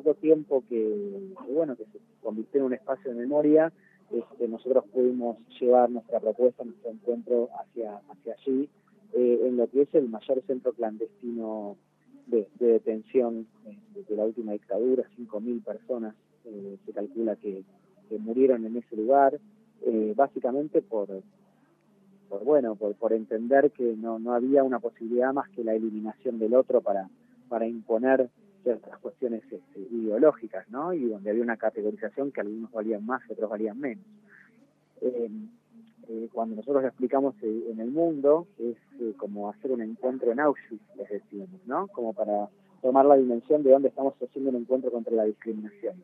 poco tiempo que, bueno, que se convirtió en un espacio de memoria, este, nosotros pudimos llevar nuestra propuesta, nuestro encuentro hacia, hacia allí, eh, en lo que es el mayor centro clandestino de, detención eh, de la última dictadura, 5.000 personas eh, se calcula que, murieron en ese lugar, básicamente por, por bueno, por, por entender que no, no había una posibilidad más que la eliminación del otro para, para imponer ciertas cuestiones este, ideológicas, ¿no? Y donde había una categorización que algunos valían más y otros valían menos. Eh, cuando nosotros lo explicamos eh, en el mundo, es eh, como hacer un encuentro en Auschwitz, les decimos, ¿no? Como para tomar la dimensión de dónde estamos haciendo un encuentro contra la discriminación.